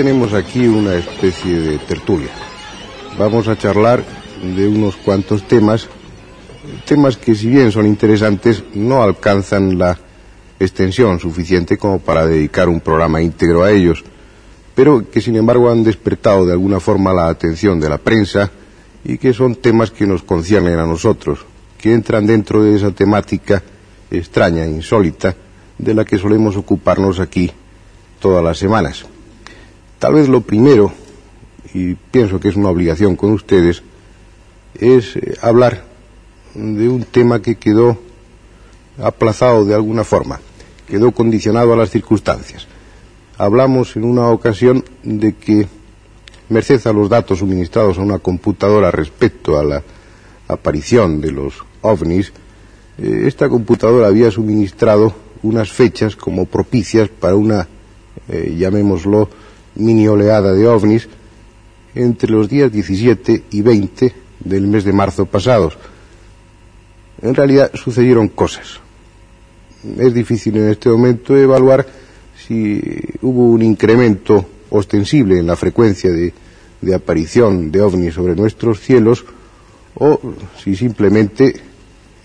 Tenemos aquí una especie de tertulia. Vamos a charlar de unos cuantos temas, temas que si bien son interesantes, no alcanzan la extensión suficiente como para dedicar un programa íntegro a ellos, pero que sin embargo han despertado de alguna forma la atención de la prensa y que son temas que nos conciernen a nosotros, que entran dentro de esa temática extraña, insólita, de la que solemos ocuparnos aquí todas las semanas. Tal vez lo primero, y pienso que es una obligación con ustedes, es eh, hablar de un tema que quedó aplazado de alguna forma, quedó condicionado a las circunstancias. Hablamos en una ocasión de que, merced a los datos suministrados a una computadora respecto a la aparición de los ovnis, eh, esta computadora había suministrado unas fechas como propicias para una, eh, llamémoslo, mini oleada de ovnis entre los días 17 y 20 del mes de marzo pasados. En realidad sucedieron cosas. Es difícil en este momento evaluar si hubo un incremento ostensible en la frecuencia de, de aparición de ovnis sobre nuestros cielos o si simplemente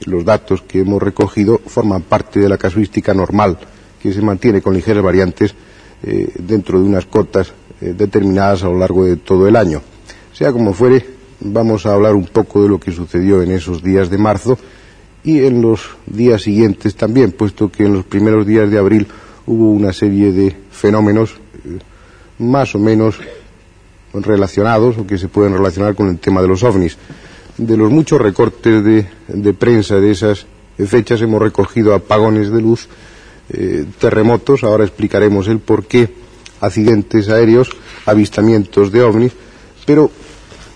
los datos que hemos recogido forman parte de la casuística normal que se mantiene con ligeras variantes eh, dentro de unas cotas eh, determinadas a lo largo de todo el año. Sea como fuere, vamos a hablar un poco de lo que sucedió en esos días de marzo y en los días siguientes también, puesto que en los primeros días de abril hubo una serie de fenómenos eh, más o menos relacionados o que se pueden relacionar con el tema de los ovnis de los muchos recortes de, prensa de esas fechas hemos recogido apagones de luz, eh, terremotos, ahora explicaremos el por qué, accidentes aéreos, avistamientos de ovnis, pero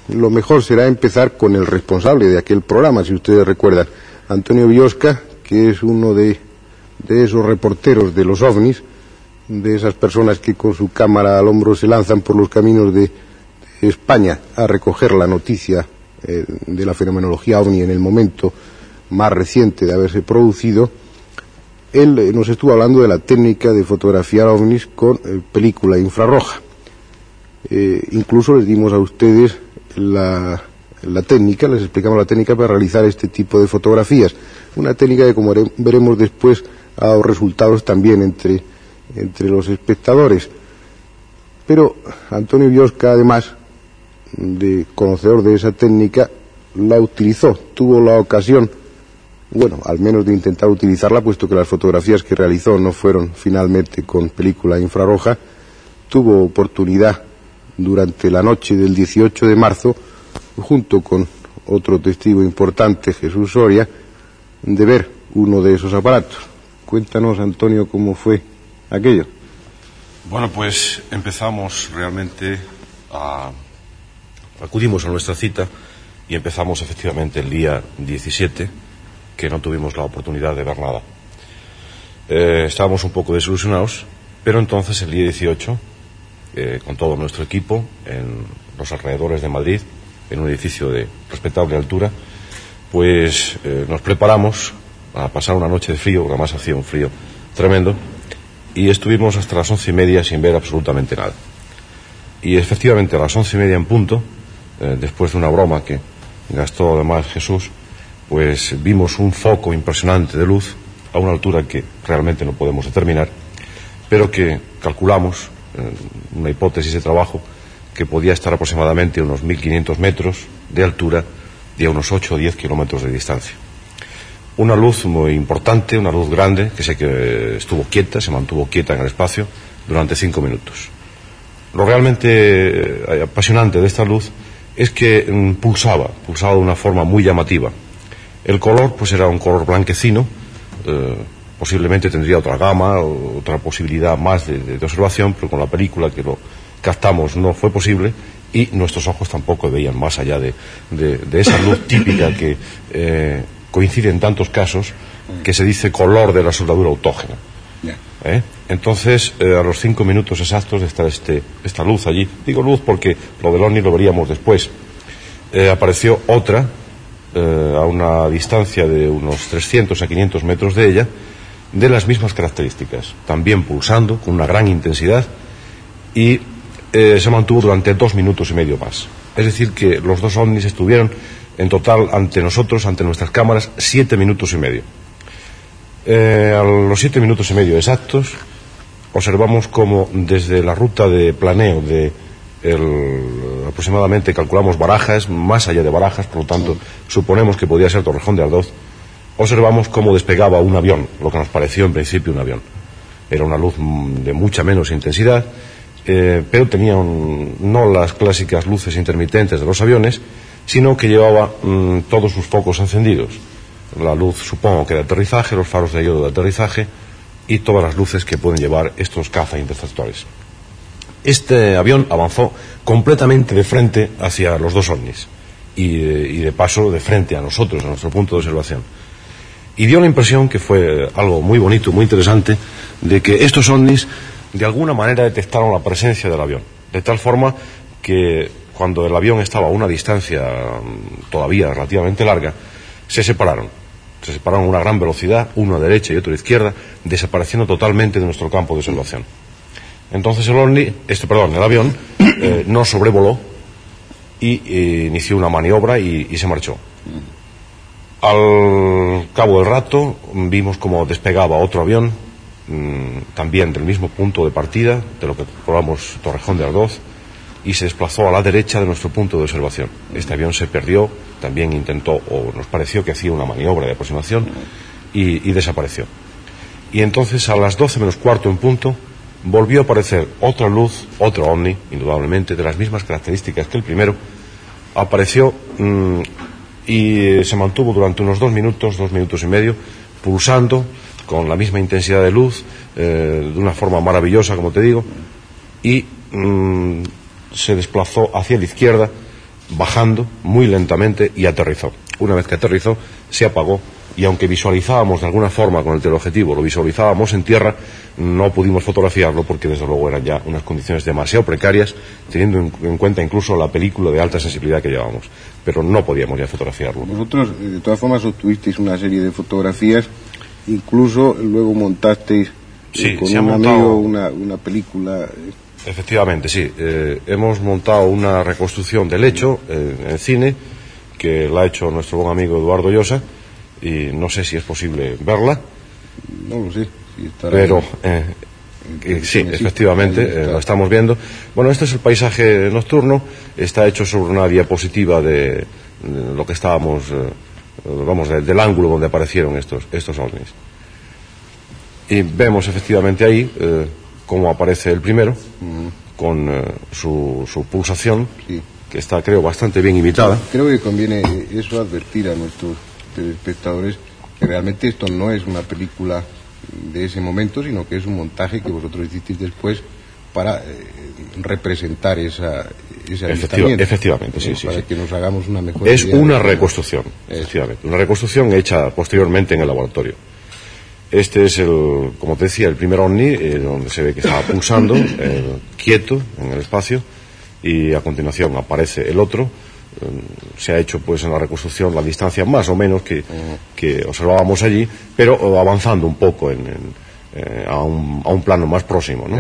lo mejor será empezar con el responsable de aquel programa, si ustedes recuerdan, Antonio Biosca, que es uno de, esos reporteros de los ovnis, de esas personas que con su cámara al hombro se lanzan por los caminos de España a recoger la noticia eh, de la fenomenología ovni en el momento más reciente de haberse producido, él eh, nos estuvo hablando de la técnica de fotografiar ovnis con eh, película infrarroja. incluso les dimos a ustedes la, la, técnica, les explicamos la técnica para realizar este tipo de fotografías. Una técnica que, como veremos después, ha dado resultados también entre, entre los espectadores. Pero Antonio Biosca, además, de conocedor de esa técnica, la utilizó, tuvo la ocasión, bueno, al menos de intentar utilizarla, puesto que las fotografías que realizó no fueron finalmente con película infrarroja, tuvo oportunidad durante la noche del 18 de marzo, junto con otro testigo importante, Jesús Soria, de ver uno de esos aparatos. Cuéntanos, Antonio, cómo fue aquello. Bueno, pues empezamos realmente a acudimos a nuestra cita y empezamos efectivamente el día 17, que no tuvimos la oportunidad de ver nada. Eh, estábamos un poco desilusionados, pero entonces el día 18, eh, con todo nuestro equipo, en los alrededores de Madrid, en un edificio de respetable altura, pues eh, nos preparamos a pasar una noche de frío, porque además hacía un frío tremendo, y estuvimos hasta las once y media sin ver absolutamente nada. Y efectivamente a las once y media en punto después de una broma que gastó además Jesús, pues vimos un foco impresionante de luz a una altura que realmente no podemos determinar, pero que calculamos, una hipótesis de trabajo, que podía estar aproximadamente a unos 1.500 metros de altura y a unos 8 o 10 kilómetros de distancia. Una luz muy importante, una luz grande, que sé que estuvo quieta, se mantuvo quieta en el espacio durante cinco minutos. Lo realmente eh, apasionante de esta luz es que mm, pulsaba, pulsaba de una forma muy llamativa. El color, pues era un color blanquecino, eh, posiblemente tendría otra gama, otra posibilidad más de, observación, pero con la película que lo captamos no fue posible y nuestros ojos tampoco veían más allá de, esa luz típica que eh, coincide en tantos casos que se dice color de la soldadura autógena. ¿Eh? Entonces, eh, a los cinco minutos exactos de estar este, esta luz allí, digo luz porque lo del ONI lo veríamos después, eh, apareció otra a una distancia de unos 300 a 500 metros de ella de las mismas características, también pulsando con una gran intensidad y eh, se mantuvo durante dos minutos y medio más. Es decir, que los dos ovnis estuvieron en total ante nosotros, ante nuestras cámaras, siete minutos y medio. Eh, a los siete minutos y medio exactos, observamos como desde la ruta de planeo de aproximadamente calculamos barajas, más allá de barajas, por lo tanto suponemos que podía ser Torrejón de Ardoz, observamos cómo despegaba un avión, lo que nos pareció en principio un avión. Era una luz de mucha menos intensidad, eh, pero tenía no las clásicas luces intermitentes de los aviones, sino que llevaba mm, todos sus focos encendidos. La luz, supongo que de aterrizaje, los faros de yodo de aterrizaje y todas las luces que pueden llevar estos caza interceptores. Este avión avanzó completamente de frente hacia los dos ovnis y, y de paso de frente a nosotros, a nuestro punto de observación y dio la impresión que fue algo muy bonito, muy interesante, de que estos ovnis de alguna manera detectaron la presencia del avión, de tal forma que cuando el avión estaba a una distancia mm, todavía relativamente larga, se separaron. Se separaron a una gran velocidad, uno a derecha y otro a izquierda, desapareciendo totalmente de nuestro campo de observación. Entonces el ovni, este, perdón, el avión eh, no sobrevoló y eh, inició una maniobra y se marchó. Al cabo del rato vimos como despegaba otro avión, mm, también del mismo punto de partida, de lo que probamos Torrejón de Ardoz, y se desplazó a la derecha de nuestro punto de observación. Este avión se perdió, también intentó, o nos pareció que hacía una maniobra de aproximación, y, desapareció. Y entonces a las doce menos cuarto en punto volvió a aparecer otra luz, otro ovni, indudablemente, de las mismas características que el primero, apareció mm, y se mantuvo durante unos dos minutos, dos minutos y medio, pulsando con la misma intensidad de luz, eh, de una forma maravillosa, como te digo, y mm, se desplazó hacia la izquierda, bajando muy lentamente y aterrizó. Una vez que aterrizó, se apagó y aunque visualizábamos de alguna forma con el teleobjetivo, lo visualizábamos en tierra, no pudimos fotografiarlo porque desde luego eran ya unas condiciones demasiado precarias, teniendo en, cuenta incluso la película de alta sensibilidad que llevábamos. Pero no podíamos ya fotografiarlo. Vosotros, eh, de todas formas, obtuvisteis una serie de fotografías, incluso luego montasteis eh, con un amigo una, película. Eh. Efectivamente, sí. hemos montado una reconstrucción del hecho en cine que la ha hecho nuestro buen amigo Eduardo Llosa y no sé si es posible verla. No lo sé. pero eh, sí, efectivamente, eh, lo estamos viendo. Bueno, este es el paisaje nocturno, está hecho sobre una diapositiva de, lo que estábamos, eh, vamos, del ángulo donde aparecieron estos, estos ovnis. Y vemos efectivamente ahí cómo aparece el primero, con su, su, pulsación, que está, creo, bastante bien imitada. Creo que conviene eso advertir a nuestros espectadores que realmente esto no es una película de ese momento, sino que es un montaje que vosotros hicisteis después para eh, representar esa, ese Efectivamente, sí, sí. Para que nos hagamos una mejor Es una reconstrucción, efectivamente. Una reconstrucción hecha posteriormente en el laboratorio. Este es, el, como te decía, el primer ovni, eh, donde se ve que estaba pulsando, eh, quieto en el espacio, y a continuación aparece el otro, se ha hecho pues en la reconstrucción la distancia más o menos que, observábamos allí, pero avanzando un poco en, eh, a, un, a, un, plano más próximo, ¿no?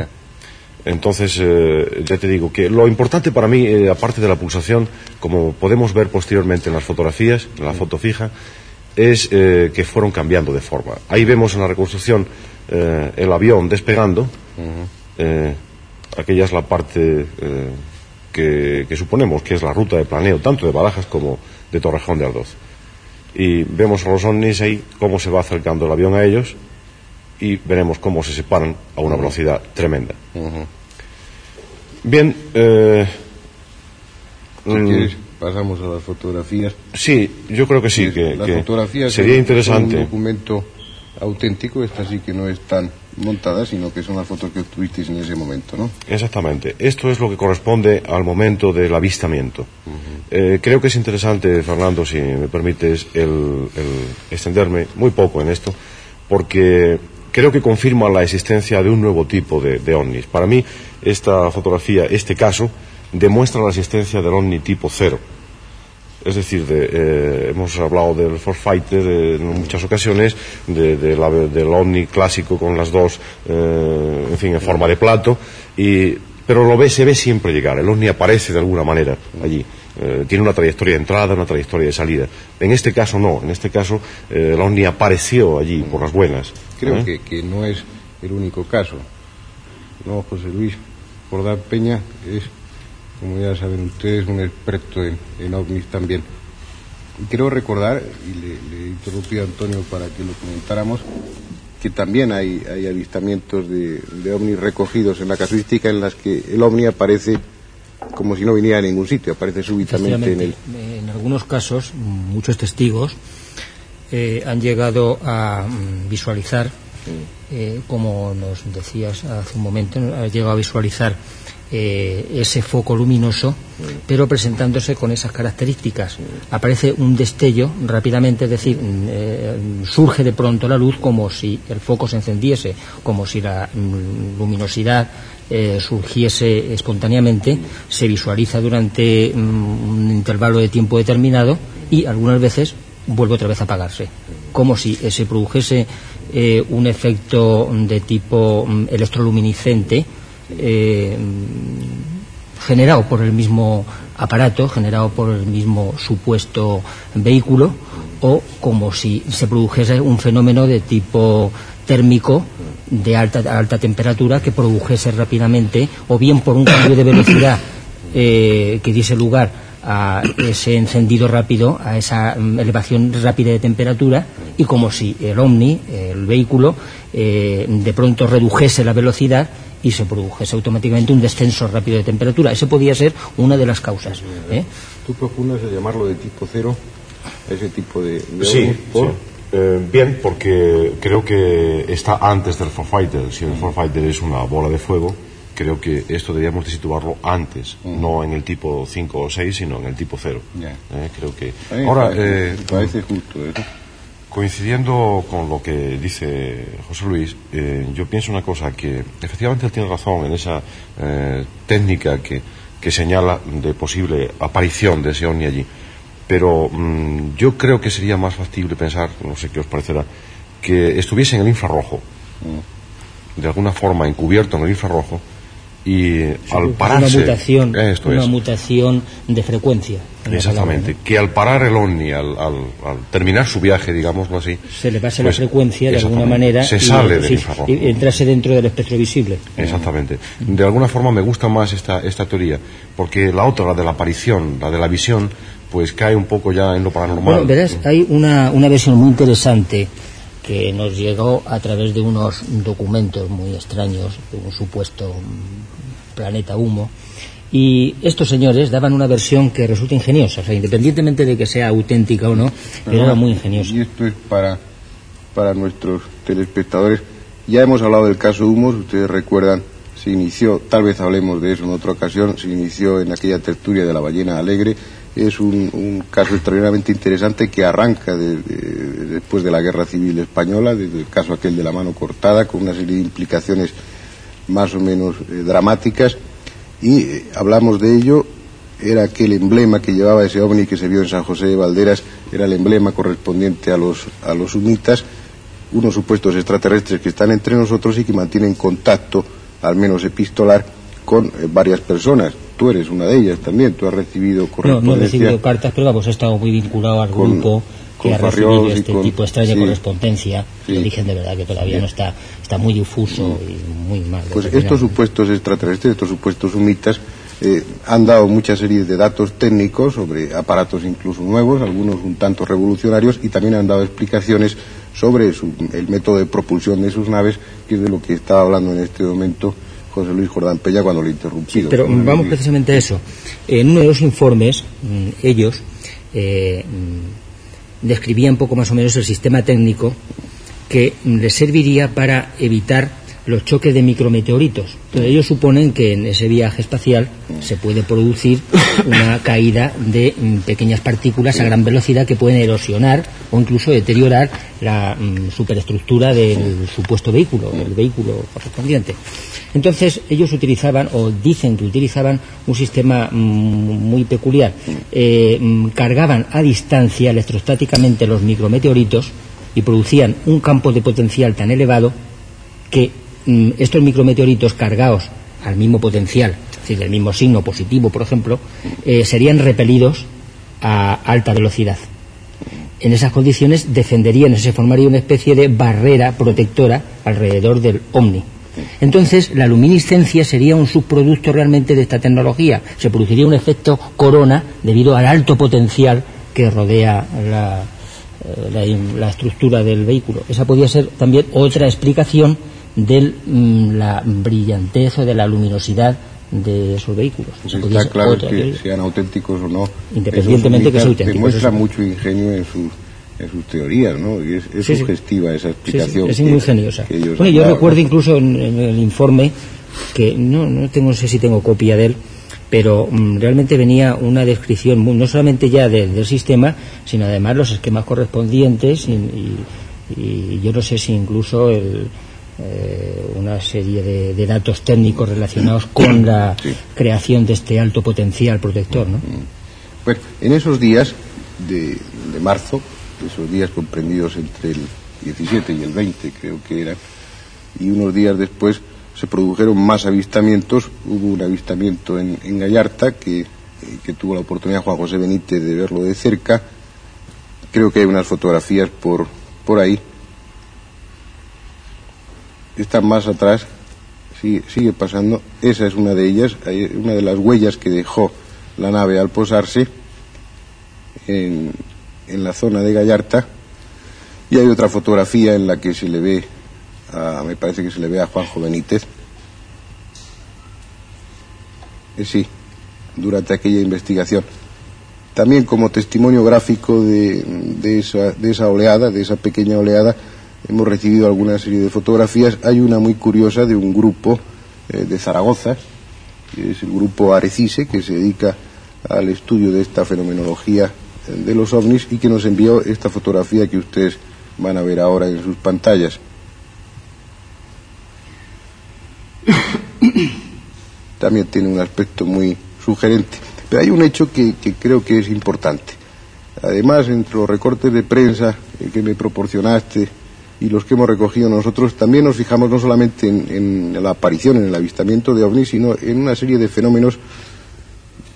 Entonces, eh, ya te digo que lo importante para mí, eh, aparte de la pulsación, como podemos ver posteriormente en las fotografías, en la foto fija, es que fueron cambiando de forma. Ahí vemos en la reconstrucción el avión despegando, aquella es la parte que, suponemos que es la ruta de planeo tanto de Barajas como de Torrejón de Ardoz. Y vemos a los ovnis ahí cómo se va acercando el avión a ellos y veremos cómo se separan a una velocidad tremenda. Bien, eh, mm, pasamos a las fotografías. Sí, yo creo que sí, que, que sería interesante. Un documento auténtico, esta sí que no es tan montada, sino que son las fotos que tuvisteis en ese momento, ¿no? Exactamente. Esto es lo que corresponde al momento del avistamiento. Eh, creo que es interesante, Fernando, si me permites, el, extenderme muy poco en esto, porque creo que confirma la existencia de un nuevo tipo de, de ovnis. Para mí, esta fotografía, este caso, demuestra la existencia del ovni tipo cero. Es decir, eh, hemos hablado del Force Fighter en muchas ocasiones, de, del Omni clásico con las dos, eh, en fin, en forma de plato, y, pero lo ve, se ve siempre llegar. El Omni aparece de alguna manera allí. Eh, tiene una trayectoria de entrada, una trayectoria de salida. En este caso no, en este caso el Omni apareció allí por las buenas. Creo que, que no es el único caso. No, José Luis Jordán Peña es como ya saben ustedes, un experto en, ovnis también. Y quiero recordar, y le, interrumpí a Antonio para que lo comentáramos, que también hay, hay avistamientos de, ovnis recogidos en la casuística en las que el ovni aparece como si no viniera a ningún sitio, aparece súbitamente en el... En algunos casos, muchos testigos eh, han llegado a mm, visualizar, eh, como nos decías hace un momento, han llegado a visualizar eh, ese foco luminoso, pero presentándose con esas características. Aparece un destello rápidamente, es decir, mm, eh, surge de pronto la luz como si el foco se encendiese, como si la mm, luminosidad eh, surgiese espontáneamente, se visualiza durante mm, un intervalo de tiempo determinado y algunas veces vuelve otra vez a apagarse, como si se produjese un efecto de tipo electroluminiscente eh, generado por el mismo aparato, generado por el mismo supuesto vehículo, o como si se produjese un fenómeno de tipo térmico de alta, alta temperatura que produjese rápidamente, o bien por un cambio de velocidad eh, que diese lugar a ese encendido rápido, a esa mm, elevación rápida de temperatura, y como si el Omni, el vehículo, eh, de pronto redujese la velocidad y se produjese automáticamente un descenso rápido de temperatura. Ese podía ser una de las causas. ¿eh? ¿Tú profundas de llamarlo de tipo cero, ese tipo de... sí, eh, bien, porque creo que está antes del Fighter. Si el Fighter es una bola de fuego, creo que esto deberíamos de situarlo antes, mm. no en el tipo 5 o 6, sino en el tipo 0. Eh, creo que... Ahora, parece justo Coincidiendo con lo que dice José Luis, eh, yo pienso una cosa, que efectivamente él tiene razón en esa eh, técnica que, señala de posible aparición de ese ovni allí. Pero mm, yo creo que sería más factible pensar, no sé qué os parecerá, que estuviese en el infrarrojo, mm. de alguna forma encubierto en el infrarrojo, y al pararse una mutación, una mutación de frecuencia exactamente que al parar el ovni al, terminar su viaje digámoslo así se le pase la pues, frecuencia de alguna manera se sale del infrarrojo. y entrase dentro del espectro visible. Exactamente. De alguna forma me gusta más esta esta teoría porque la otra la de la aparición la de la visión pues cae un poco ya en lo paranormal. Bueno verás hay una, una versión muy interesante que nos llegó a través de unos documentos muy extraños, de un supuesto planeta humo, y estos señores daban una versión que resulta ingeniosa, o sea, independientemente de que sea auténtica o no, pero era muy ingeniosa. Y esto es para, para nuestros telespectadores. Ya hemos hablado del caso Humos, ustedes recuerdan, se inició, tal vez hablemos de eso en otra ocasión, se inició en aquella tertulia de la ballena alegre, es un, caso extraordinariamente interesante que arranca después de la Guerra Civil Española, desde el caso aquel de la mano cortada, con una serie de implicaciones más o menos eh, dramáticas, y eh, hablamos de ello, era aquel emblema que llevaba ese ovni que se vio en San José de Valderas, era el emblema correspondiente a los, a los unitas, unos supuestos extraterrestres que están entre nosotros y que mantienen contacto, al menos epistolar, con eh, varias personas tú eres una de ellas también, tú has recibido correspondencia. No, no he recibido cartas, pero vamos, he estado muy vinculado al grupo que ha recibido este tipo extraña de correspondencia. Sí. El origen de verdad que todavía no está, está muy difuso y muy mal. Pues estos supuestos extraterrestres, estos supuestos humitas, eh, han dado mucha serie de datos técnicos sobre aparatos incluso nuevos, algunos un tanto revolucionarios, y también han dado explicaciones sobre el método de propulsión de sus naves, que es de lo que estaba hablando en este momento José Luis Jordán Pella cuando lo interrumpí. pero vamos precisamente a eso. En uno de los informes, mm, ellos eh, mm, describían poco más o menos el sistema técnico que les serviría para evitar los choques de micrometeoritos. Entonces ellos suponen que en ese viaje espacial se puede producir una caída de mm, pequeñas partículas a gran velocidad que pueden erosionar o incluso deteriorar la mm, superestructura del supuesto vehículo, el vehículo correspondiente. Entonces ellos utilizaban, o dicen que utilizaban, un sistema mm, muy peculiar. Eh, cargaban a distancia electrostáticamente los micrometeoritos y producían un campo de potencial tan elevado que estos micrometeoritos cargados al mismo potencial, es decir, del mismo signo positivo, por ejemplo, eh, serían repelidos a alta velocidad. En esas condiciones defenderían, se formaría una especie de barrera protectora alrededor del OVNI. Entonces, la luminiscencia sería un subproducto realmente de esta tecnología. Se produciría un efecto corona debido al alto potencial que rodea la, eh, la estructura del vehículo. Esa podría ser también otra explicación de mm, la brillantez o de la luminosidad de esos vehículos. Está claro que sean auténticos o no. Independientemente que sean auténticos. Demuestra mucho ingenio en sus en sus teorías, ¿no? Y es, sugestiva esa explicación. es muy ingeniosa. Bueno, yo recuerdo incluso en, el informe que no, no tengo, sé si tengo copia de él, pero mm, realmente venía una descripción no solamente ya del sistema, sino además los esquemas correspondientes y yo no sé si incluso el, eh, una serie de, datos técnicos relacionados con la creación de este alto potencial protector. ¿no? Bueno, en esos días de, marzo, esos días comprendidos entre el 17 y el 20 creo que era, y unos días después se produjeron más avistamientos. Hubo un avistamiento en, Gallarta que, eh, que, tuvo la oportunidad Juan José Benítez de verlo de cerca. Creo que hay unas fotografías por, por ahí están más atrás, sigue, pasando. Esa es una de ellas, una de las huellas que dejó la nave al posarse en, en la zona de Gallarta. Y hay otra fotografía en la que se le ve, a, me parece que se le ve a Juanjo Benítez. Eh, sí, durante aquella investigación. También como testimonio gráfico de, de, esa, de esa oleada, de esa pequeña oleada, hemos recibido alguna serie de fotografías. Hay una muy curiosa de un grupo eh, de Zaragoza, que es el grupo Arecise, que se dedica al estudio de esta fenomenología eh, de los ovnis y que nos envió esta fotografía que ustedes van a ver ahora en sus pantallas. También tiene un aspecto muy sugerente. Pero hay un hecho que, creo que es importante. Además, entre los recortes de prensa eh, que me proporcionaste y los que hemos recogido nosotros, también nos fijamos no solamente en, la aparición, en el avistamiento de ovnis, sino en una serie de fenómenos,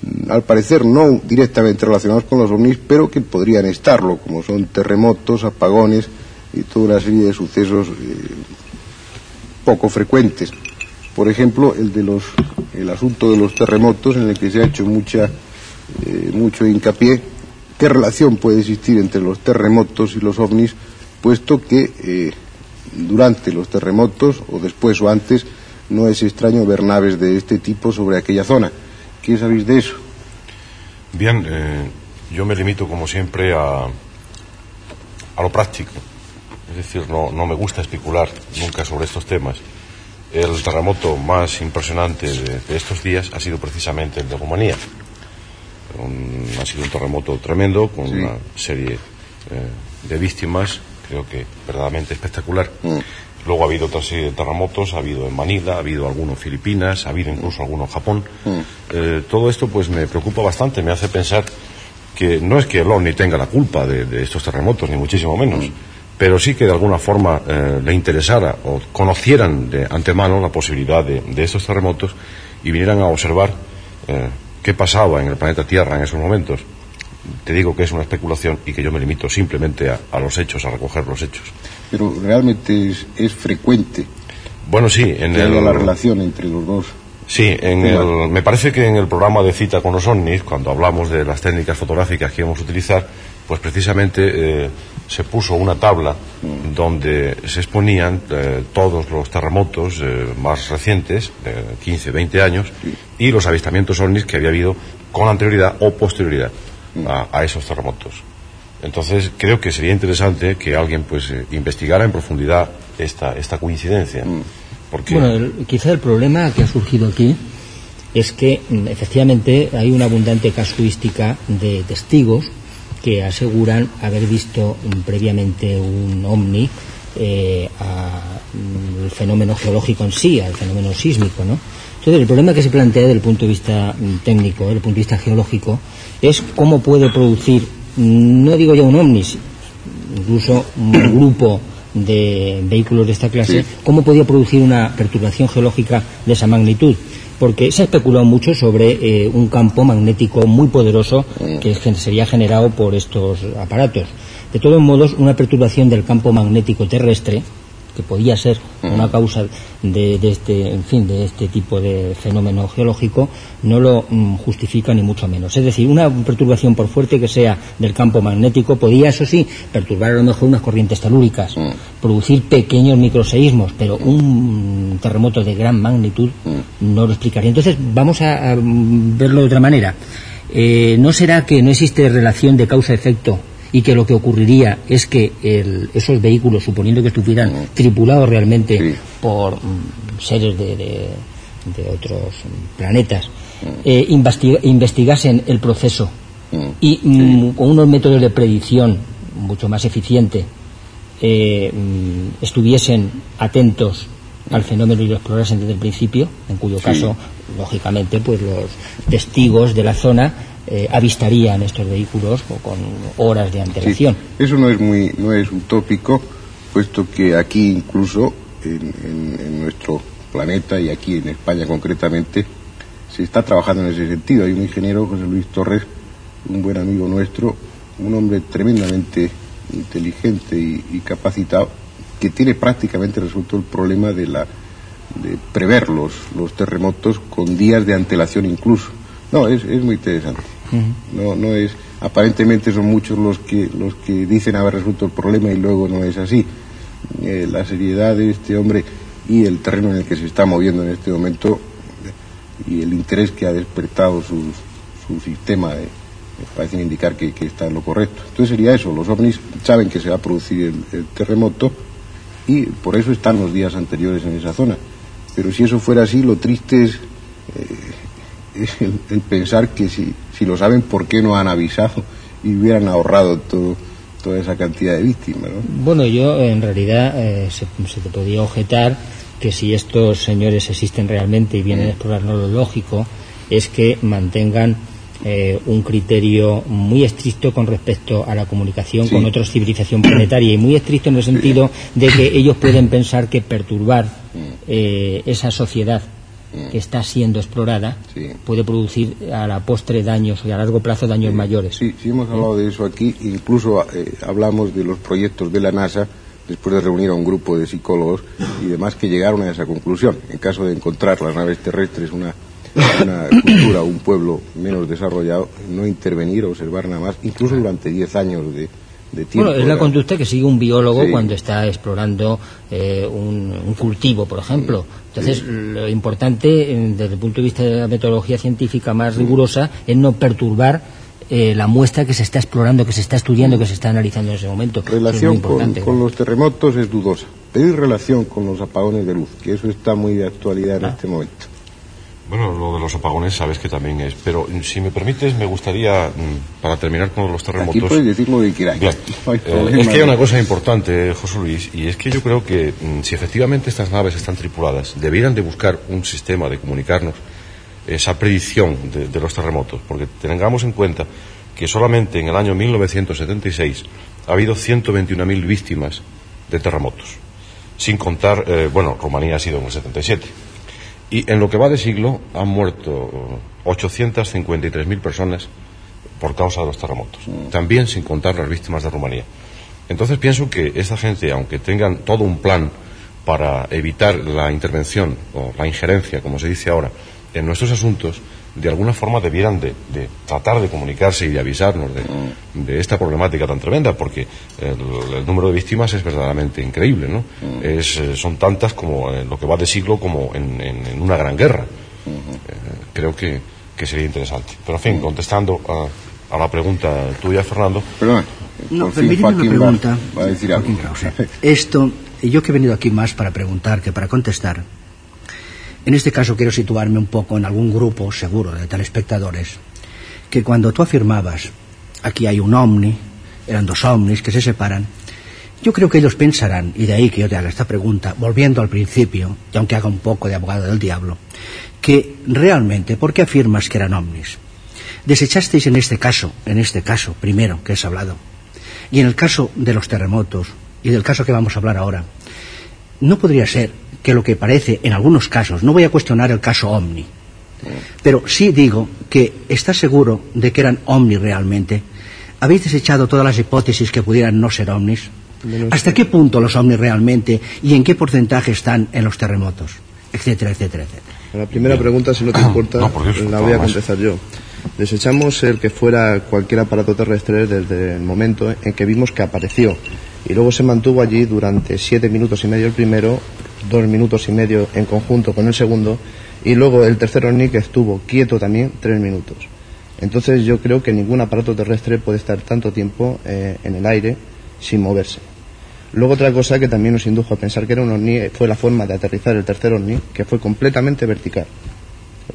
mm, al parecer no directamente relacionados con los ovnis, pero que podrían estarlo, como son terremotos, apagones y toda una serie de sucesos eh, poco frecuentes. Por ejemplo, el de los, el asunto de los terremotos, en el que se ha hecho mucha, eh, mucho hincapié. ¿Qué relación puede existir entre los terremotos y los ovnis? Puesto que eh, durante los terremotos, o después o antes, no es extraño ver naves de este tipo sobre aquella zona. ¿Qué sabéis de eso? Bien, eh, yo me limito como siempre a, a lo práctico. Es decir, no, no, me gusta especular nunca sobre estos temas. El terremoto más impresionante de, estos días ha sido precisamente el de Rumanía. ha sido un terremoto tremendo con una serie eh, de víctimas creo que verdaderamente espectacular. Mm. Luego ha habido otra serie de terremotos, ha habido en Manila, ha habido algunos en Filipinas, ha habido incluso algunos en Japón. Mm. Eh, todo esto pues me preocupa bastante, me hace pensar que no es que el OVNI tenga la culpa de, estos terremotos, ni muchísimo menos, mm. pero sí que de alguna forma eh, le interesara o conocieran de antemano la posibilidad de, estos terremotos y vinieran a observar eh, qué pasaba en el planeta Tierra en esos momentos te digo que es una especulación y que yo me limito simplemente a, los hechos, a recoger los hechos. Pero realmente es, frecuente. Bueno, sí, en el, la relación entre los dos. Sí, en el, me parece que en el programa de cita con los ovnis, cuando hablamos de las técnicas fotográficas que íbamos a utilizar, pues precisamente eh, se puso una tabla mm. donde se exponían eh, todos los terremotos eh, más recientes, de 15, 20 años, y los avistamientos ovnis que había habido con anterioridad o posterioridad a, esos terremotos. Entonces creo que sería interesante que alguien pues eh, investigara en profundidad esta, esta coincidencia. Mm. Porque... Bueno, quizá el problema que ha surgido aquí es que mm, efectivamente hay una abundante casuística de testigos que aseguran haber visto mm, previamente un ovni eh, al fenómeno geológico en sí, al fenómeno sísmico, ¿no? Entonces, el problema que se plantea desde el punto de vista mm, técnico, desde el punto de vista geológico, es cómo puede producir, no digo ya un ovni, incluso un grupo de vehículos de esta clase, cómo podía producir una perturbación geológica de esa magnitud. Porque se ha especulado mucho sobre eh, un campo magnético muy poderoso que sería generado por estos aparatos. De todos modos, una perturbación del campo magnético terrestre que podía ser una causa de, este en fin de este tipo de fenómeno geológico no lo mm, justifica ni mucho menos. Es decir una perturbación por fuerte que sea del campo magnético podía eso sí perturbar a lo mejor unas corrientes telúricas producir pequeños microseísmos pero un terremoto de gran magnitud no lo explicaría. Entonces vamos a, verlo de otra manera. Eh, no será que no existe relación de causa-efecto y que lo que ocurriría es que esos vehículos, suponiendo que estuvieran mm. tripulados realmente por mm, seres de, otros planetas, mm. eh, investigasen el proceso y con unos métodos de predicción mucho más eficiente eh, estuviesen atentos al fenómeno y lo explorasen desde el principio, en cuyo caso, lógicamente, pues los testigos de la zona eh, avistarían estos vehículos con horas de antelación. eso no es muy no es utópico, puesto que aquí incluso en, nuestro planeta y aquí en España concretamente se está trabajando en ese sentido. Hay un ingeniero, José Luis Torres, un buen amigo nuestro, un hombre tremendamente inteligente y, capacitado, que tiene prácticamente resuelto el problema de la de prever los, los terremotos con días de antelación incluso. No, es, es muy interesante. No, no es, aparentemente son muchos los que, los que dicen haber resuelto el problema y luego no es así. Eh, la seriedad de este hombre y el terreno en el que se está moviendo en este momento y el interés que ha despertado su, su sistema eh, parecen indicar que, está en lo correcto. Entonces sería eso, los ovnis saben que se va a producir el, terremoto y por eso están los días anteriores en esa zona. Pero si eso fuera así, lo triste es eh, el, pensar que si, si lo saben, ¿por qué no han avisado y hubieran ahorrado todo, toda esa cantidad de víctimas? Bueno, yo en realidad eh, se, te podía objetar que si estos señores existen realmente y vienen a explorar lo lógico es que mantengan eh, un criterio muy estricto con respecto a la comunicación con otra civilización planetaria y muy estricto en el sentido de que ellos pueden pensar que perturbar eh, esa sociedad que está siendo explorada puede producir a la postre daños y a largo plazo daños mayores. Sí, sí hemos hablado de eso aquí, incluso eh, hablamos de los proyectos de la NASA después de reunir a un grupo de psicólogos y demás que llegaron a esa conclusión. En caso de encontrar las naves terrestres una, una cultura, un pueblo menos desarrollado, no intervenir, observar nada más, incluso durante 10 años de, bueno, es la conducta que sigue un biólogo cuando está explorando eh, un, cultivo, por ejemplo. Entonces, lo importante, desde el punto de vista de la metodología científica más rigurosa, es no perturbar eh, la muestra que se está explorando, que se está estudiando, que se está analizando en ese momento. Relación con, los terremotos es dudosa. Pedir relación con los apagones de luz, que eso está muy de actualidad en ah. este momento. Bueno, lo de los apagones sabes que también es, pero si me permites, me gustaría, mm, para terminar con los terremotos... Aquí puedes decir lo que quieras. Eh, es que hay una cosa importante, José Luis, y es que yo creo que mm, si efectivamente estas naves están tripuladas, debieran de buscar un sistema de comunicarnos esa predicción de, los terremotos, porque tengamos en cuenta que solamente en el año 1976 ha habido 121.000 víctimas de terremotos, sin contar, eh, bueno, Rumanía ha sido en el 77 y en lo que va de siglo han muerto 853.000 personas por causa de los terremotos, mm. también sin contar las víctimas de Rumanía. Entonces pienso que esta gente, aunque tengan todo un plan para evitar la intervención o la injerencia, como se dice ahora, en nuestros asuntos, de alguna forma debieran de, tratar de comunicarse y de avisarnos de, esta problemática tan tremenda, porque el, número de víctimas es verdaderamente increíble, ¿no? Eh, son tantas como en lo que va de siglo como en, una gran guerra. Eh, creo que, sería interesante. Pero, en fin, contestando a, la pregunta tuya, Fernando. Perdón, no, una pregunta. Va, a decir algo. Esto, yo que he venido aquí más para preguntar que para contestar, En este caso quiero situarme un poco en algún grupo seguro de telespectadores que cuando tú afirmabas aquí hay un ovni, eran dos ovnis que se separan, yo creo que ellos pensarán, y de ahí que yo te haga esta pregunta, volviendo al principio, y aunque haga un poco de abogado del diablo, que realmente, ¿por qué afirmas que eran ovnis? Desechasteis en este caso, en este caso primero que has hablado, y en el caso de los terremotos, y del caso que vamos a hablar ahora, no podría ser que lo que parece en algunos casos, no voy a cuestionar el caso Omni, pero sí digo que estás seguro de que eran Omni realmente. ¿Habéis desechado todas las hipótesis que pudieran no ser ovnis? ¿Hasta qué punto los ovnis realmente y en qué porcentaje están en los terremotos? Etcétera, etcétera, etcétera. La primera pregunta, si no te importa, la voy a contestar yo. Desechamos el que fuera cualquier aparato terrestre desde el momento en que vimos que apareció y luego se mantuvo allí durante siete minutos y medio el primero, dos minutos y medio en conjunto con el segundo y luego el tercer ovni que estuvo quieto también tres minutos. Entonces yo creo que ningún aparato terrestre puede estar tanto tiempo eh, en el aire sin moverse. Luego otra cosa que también nos indujo a pensar que era un ovni fue la forma de aterrizar el tercer ovni, que fue completamente vertical.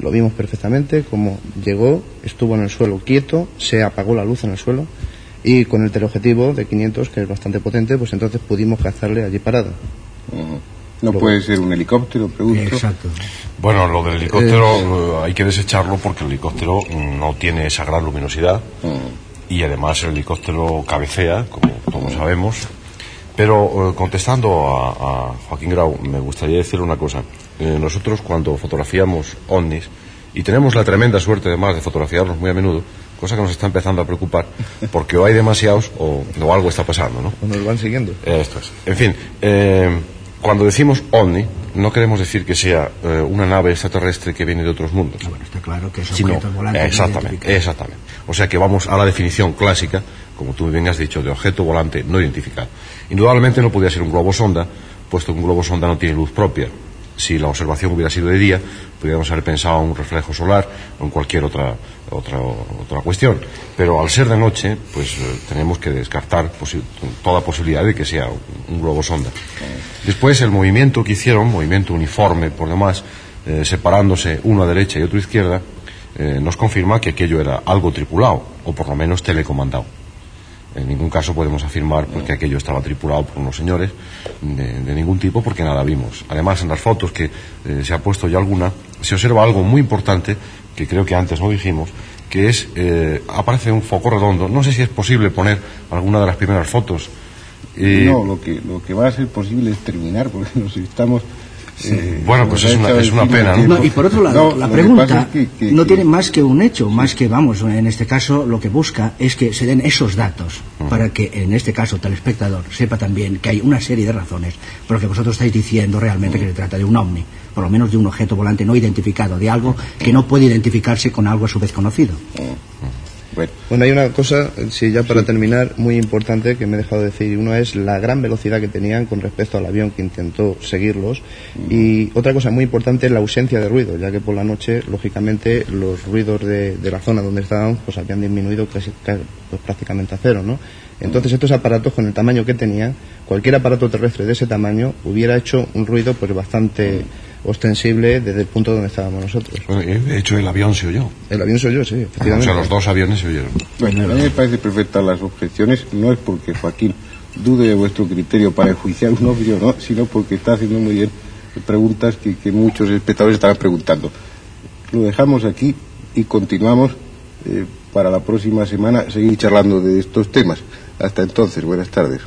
Lo vimos perfectamente, como llegó, estuvo en el suelo quieto, se apagó la luz en el suelo y con el teleobjetivo de 500, que es bastante potente, pues entonces pudimos cazarle allí parado. No puede ser un helicóptero, pregunto. Exacto. Bueno, lo del helicóptero eh, hay que desecharlo porque el helicóptero no tiene esa gran luminosidad y además el helicóptero cabecea, como todos sabemos. Pero eh, contestando a, a, Joaquín Grau, me gustaría decir una cosa. Eh, nosotros cuando fotografiamos ovnis, y tenemos la tremenda suerte además de fotografiarlos muy a menudo, cosa que nos está empezando a preocupar, porque o hay demasiados o, o algo está pasando, ¿no? O nos van siguiendo. Esto es. En fin, eh, cuando decimos ovni, no queremos decir que sea eh, una nave extraterrestre que viene de otros mundos. Bueno, está claro que es sino, objeto volante. exactamente, exactamente. O sea que vamos a la definición clásica, como tú bien has dicho, de objeto volante no identificado. Indudablemente no podía ser un globo sonda, puesto que un globo sonda no tiene luz propia. Si la observación hubiera sido de día, podríamos haber pensado en un reflejo solar o en cualquier otra, otra, otra cuestión. Pero al ser de noche, pues eh, tenemos que descartar toda posibilidad de que sea un, un globo sonda. Después, el movimiento que hicieron, movimiento uniforme por demás, eh, separándose uno a derecha y otro a izquierda, eh, nos confirma que aquello era algo tripulado, o por lo menos telecomandado. En ningún caso podemos afirmar porque aquello estaba tripulado por unos señores de, de ningún tipo porque nada vimos. Además, en las fotos que eh, se ha puesto ya alguna, se observa algo muy importante que creo que antes no dijimos, que es, eh, aparece un foco redondo. No sé si es posible poner alguna de las primeras fotos. Eh, no, lo que, lo que va a ser posible es terminar porque nos estamos eh, bueno, pues es una, es una pena, ¿no? ¿no? Y por otro lado, no, la pregunta es que, que, no tiene más que un hecho, más que, vamos, en este caso lo que busca es que se den esos datos uh-huh. para que, en este caso, el telespectador sepa también que hay una serie de razones por lo que vosotros estáis diciendo realmente que se trata de un ovni, por lo menos de un objeto volante no identificado, de algo que no puede identificarse con algo a su vez conocido. Uh-huh. Bueno. bueno, hay una cosa, sí, ya para sí. terminar, muy importante que me he dejado de decir. Uno es la gran velocidad que tenían con respecto al avión que intentó seguirlos. Mm. Y otra cosa muy importante es la ausencia de ruido, ya que por la noche, lógicamente, los ruidos de, de la zona donde estaban pues habían disminuido casi, pues, prácticamente a cero, ¿no? Entonces estos aparatos con el tamaño que tenían, cualquier aparato terrestre de ese tamaño hubiera hecho un ruido pues bastante ostensible desde el punto donde estábamos nosotros. Bueno, de hecho el avión se oyó. El avión se oyó, sí, efectivamente. O sea, los dos aviones se oyeron. Bueno, a mí me parece perfectas las objeciones, no es porque Joaquín dude de vuestro criterio para enjuiciar un obvio, ¿no? sino porque está haciendo muy bien preguntas que, que muchos espectadores estarán preguntando. Lo dejamos aquí y continuamos eh, para la próxima semana seguir charlando de estos temas. Hasta entonces, buenas tardes.